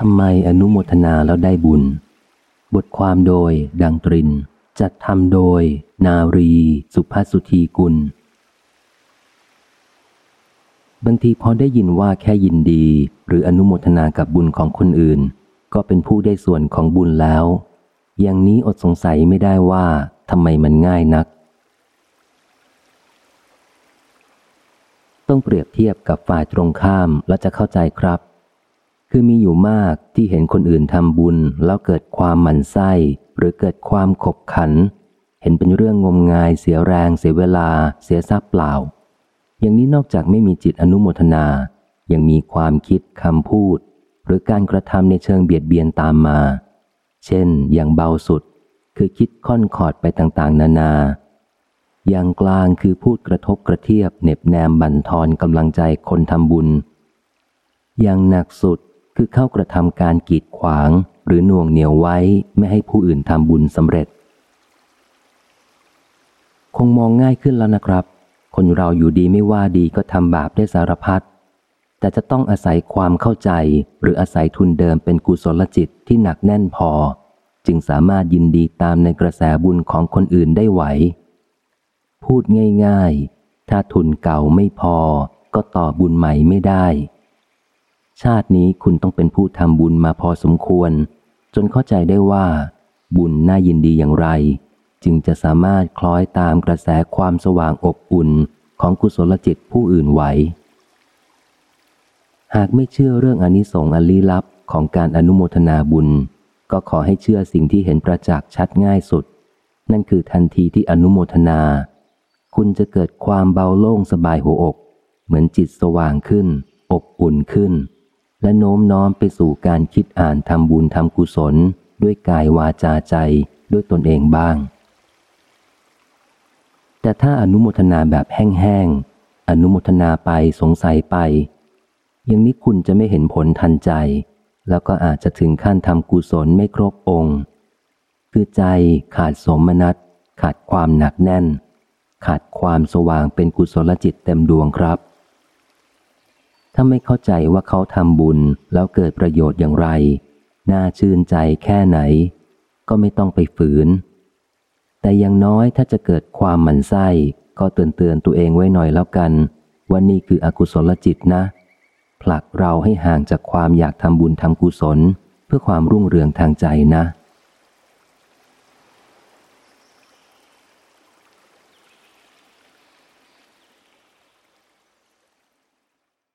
ทำไมอนุโมทนาแล้วได้บุญ บทความโดย ดังตริน จัดทำโดย นารี สุภาสุธีกุล บางทีพอได้ยินว่าแค่ยินดี หรืออนุโมทนากับบุญของคนอื่น ก็เป็นผู้ได้ส่วนของบุญแล้ว อย่างนี้อดสงสัยไม่ได้ว่าทำไมมันง่ายนัก ต้องเปรียบเทียบกับฝ่ายตรงข้ามและจะเข้าใจครับ คือมีอยู่มากที่เห็นคนอื่นทำบุญแล้วเกิดความหมั่นไส้ หรือเกิดความขบขัน เห็นเป็นเรื่องงมงายเสียแรง เสียเวลา เสียทรัพย์เปล่า อย่างนี้นอกจากไม่มีจิตอนุโมทนา ยังมีความคิดคำพูด หรือการกระทำในเชิงเบียดเบียนตามมา เช่น อย่างเบาสุด คือคิดค่อนขอดไปต่างๆ นานา อย่างกลางคือพูดกระทบกระเทียบเหน็บแนมบั่นทอนกำลังใจคนทำบุญ อย่างหนักสุด คือเข้ากระทำการกีดขวาง หรือน่วงเหนียวไว้ไม่ให้ผู้อื่นทำบุญสำเร็จ คงมองง่ายขึ้นแล้วนะครับ คนเราอยู่ดีไม่ว่าดีก็ทำบาปได้สารพัดแต่จะต้องอาศัยความเข้าใจ หรืออาศัยทุนเดิมเป็นกุศลจิตที่หนักแน่นพอ จึงสามารถยินดีตามในกระแสบุญของคนอื่นได้ไหว พูดง่าย ๆ ถ้าทุนเก่าไม่พอก็ต่อบุญใหม่ไม่ได้ ชาตินี้คุณต้องเป็นผู้ทำบุญมาพอสมควร จนเข้าใจได้ว่า บุญน่ายินดีอย่างไร จึงจะสามารถคล้อยตามกระแสความสว่างอบอุ่นของกุศลจิตผู้อื่นไหว หากไม่เชื่อเรื่องอนิสงส์อันลี้ลับของการอนุโมทนาบุญ ก็ขอให้เชื่อสิ่งที่เห็นประจักษ์ชัดง่ายสุด นั่นคือทันทีที่อนุโมทนา คุณจะเกิดความเบาโล่งสบายหัวอก เหมือนจิตสว่างขึ้น อบอุ่นขึ้น และโน้มน้อมไปสู่การคิดอ่านทำบุญทำกุศล ด้วยกายวาจาใจด้วยตนเองบ้าง แต่ถ้าอนุโมทนาแบบแห้งๆ อนุโมทนาไปสงสัยไป อย่างนี้คุณจะไม่เห็นผลทันใจ แล้วก็อาจจะถึงขั้นทำกุศลไม่ครบองค์ คือใจขาดสมนัตขาดความหนักแน่น ขาดความสว่างเป็นกุศลจิตเต็มดวงครับ ถ้าไม่เข้าใจว่าเขาทำบุญแล้วเกิดประโยชน์อย่างไร น่าชื่นใจแค่ไหน ก็ไม่ต้องไปฝืน แต่อย่างน้อยถ้าจะเกิดความหมั่นไส้ ก็เตือนเตือนตัวเองไว้หน่อยแล้วกันว่านี่คืออกุศลจิตนะ ผลักเราให้ห่างจากความอยากทำบุญทำกุศล เพื่อความรุ่งเรืองทางใจนะ